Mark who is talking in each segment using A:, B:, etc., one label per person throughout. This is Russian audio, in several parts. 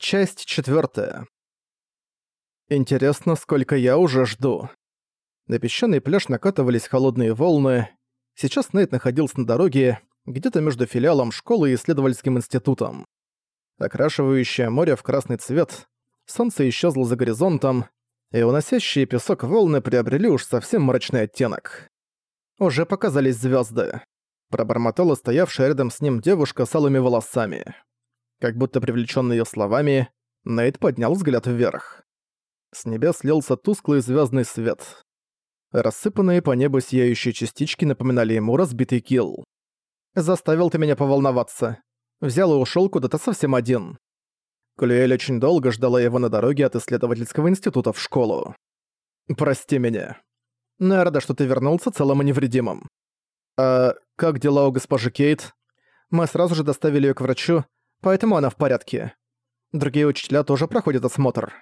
A: Часть четвертая. Интересно, сколько я уже жду. На песчаный пляж накатывались холодные волны. Сейчас Нейт находился на дороге, где-то между филиалом школы и исследовательским институтом. Окрашивающее море в красный цвет, солнце исчезло за горизонтом, и уносящие песок волны приобрели уж совсем мрачный оттенок. Уже показались звезды. Пробормотала стоявшая рядом с ним девушка с алыми волосами. Как будто привлечённый её словами, Нейт поднял взгляд вверх. С небес лился тусклый звёздный свет. Рассыпанные по небу сияющие частички напоминали ему разбитый килл. «Заставил ты меня поволноваться. Взял и ушёл куда-то совсем один». Клюэль очень долго ждала его на дороге от исследовательского института в школу. «Прости меня. Но я рада, что ты вернулся целым и невредимым. А как дела у госпожи Кейт? Мы сразу же доставили её к врачу, поэтому она в порядке. Другие учителя тоже проходят осмотр.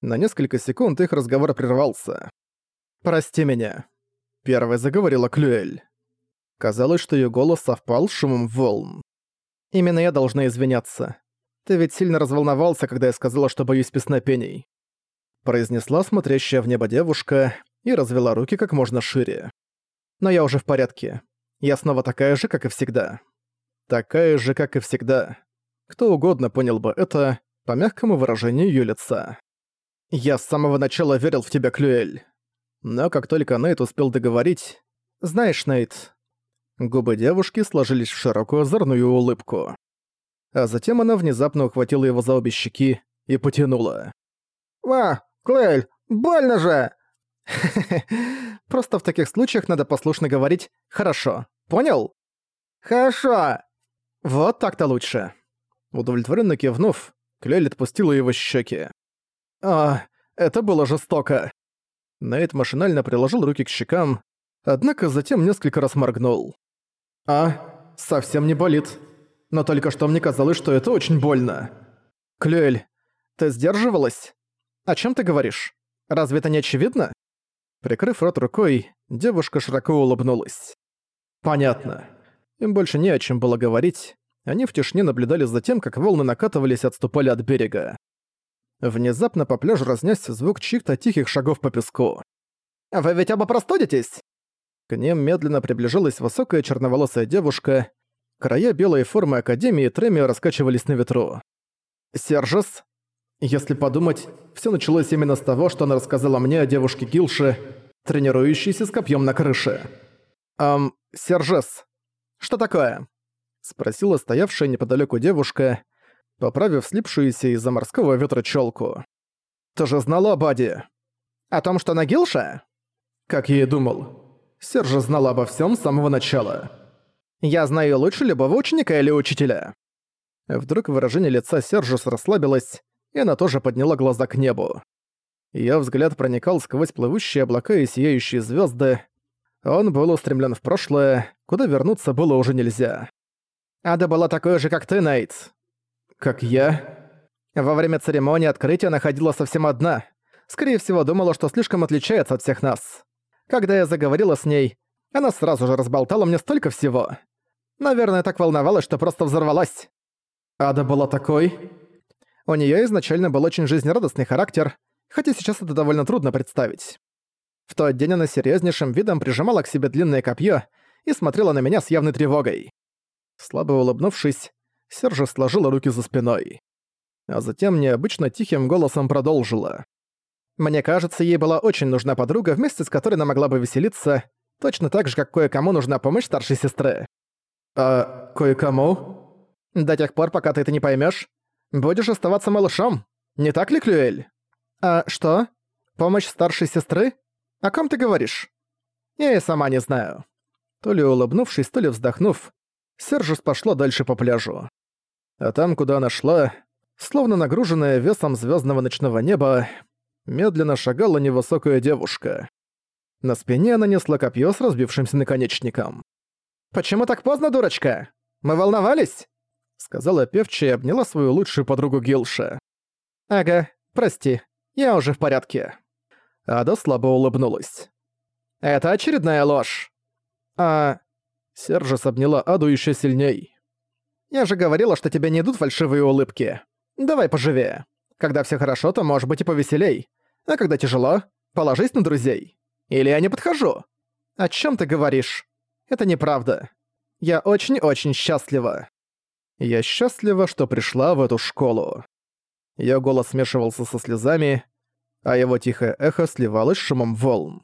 A: На несколько секунд их разговор прервался. «Прости меня», — первой заговорила Клюэль. Казалось, что её голос совпал с шумом волн. «Именно я должна извиняться. Ты ведь сильно разволновался, когда я сказала, что боюсь песнопений». Произнесла смотрящая в небо девушка и развела руки как можно шире. «Но я уже в порядке. Я снова такая же, как и всегда. Такая же, как и всегда. Кто угодно понял бы это по мягкому выражению её лица. «Я с самого начала верил в тебя, Клюэль». Но как только Нейт успел договорить... «Знаешь, Нейт...» Губы девушки сложились в широкую озорную улыбку. А затем она внезапно ухватила его за обе щеки и потянула.
B: «А, Клюэль, больно же!»
A: Просто в таких случаях надо послушно говорить «хорошо». Понял?
B: «Хорошо!»
A: Вот так-то лучше. Удовлетворенно кивнув, Клель отпустила его щеки. «А, это было жестоко». Нейт машинально приложил руки к щекам, однако затем несколько раз моргнул. «А, совсем не болит. Но только что мне казалось, что это очень больно». «Клюэль, ты сдерживалась? О чем ты говоришь? Разве это не очевидно?» Прикрыв рот рукой, девушка широко улыбнулась. «Понятно. Им больше не о чем было говорить, они в тишине наблюдали за тем, как волны накатывались и отступали от берега. Внезапно по пляжу разнесся звук чьих-то тихих шагов по песку.
B: «Вы ведь оба простудитесь?»
A: К ним медленно приближалась высокая черноволосая девушка. Края белой формы Академии Тремио раскачивались на ветру. «Сержес?» Если подумать, все началось именно с того, что она рассказала мне о девушке Гилше, тренирующейся с копьем на крыше. «Эм, Сержес, что такое?» Спросила стоявшая неподалеку девушка, поправив слипшуюся из-за морского ветра челку. «Ты же знала об Аде?»
B: «О том, что она Гилша?»
A: Как я и думал. Сержа знала обо всем с самого начала.
B: «Я знаю лучше любого ученика или учителя».
A: Вдруг выражение лица Сержус расслабилось, и она тоже подняла глаза к небу. Её взгляд проникал сквозь плывущие облака и сияющие звёзды. Он был устремлен в прошлое, куда вернуться было уже нельзя.
B: Ада была такой же, как ты, Нейт.
A: Как я?
B: Во время церемонии открытия она ходила совсем одна. Скорее всего, думала, что слишком отличается от всех нас. Когда я заговорила с ней, она сразу же разболтала мне столько всего. Наверное, так волновалась, что просто взорвалась.
A: Ада была такой?
B: У неё изначально был очень жизнерадостный характер, хотя сейчас это довольно трудно представить. В тот день она серьёзнейшим видом прижимала к себе длинное копье и смотрела на меня с явной тревогой.
A: Слабо улыбнувшись, Сержа сложила руки за спиной. А затем необычно тихим голосом продолжила.
B: «Мне кажется, ей была очень нужна подруга, вместе с которой она могла бы веселиться, точно так же, как кое-кому нужна помощь старшей сестры».
A: «А кое-кому?»
B: «До тех пор, пока ты это не поймёшь, будешь оставаться малышом, не так ли, Клюэль?» «А что? Помощь старшей сестры? О ком ты говоришь?» «Я и сама не знаю».
A: То ли улыбнувшись, то ли вздохнув, Сержус пошла дальше по пляжу. А там, куда она шла, словно нагруженная весом звездного ночного неба, медленно шагала невысокая девушка. На спине она несла копье с разбившимся наконечником.
B: «Почему так поздно, дурочка? Мы волновались?»
A: Сказала певчая и обняла свою лучшую подругу Гилша.
B: «Ага, прости, я уже в порядке».
A: Ада слабо улыбнулась.
B: «Это очередная ложь». «А
A: Сержес обняла Аду еще сильней.
B: «Я же говорила, что тебе не идут фальшивые улыбки. Давай поживее. Когда все хорошо, то может быть и повеселей. А когда тяжело, положись на друзей. Или я не подхожу. О чем ты говоришь? Это неправда. Я очень-очень счастлива. Я счастлива, что пришла в эту школу. Её голос смешивался со слезами, а его тихое эхо сливалось с шумом волн.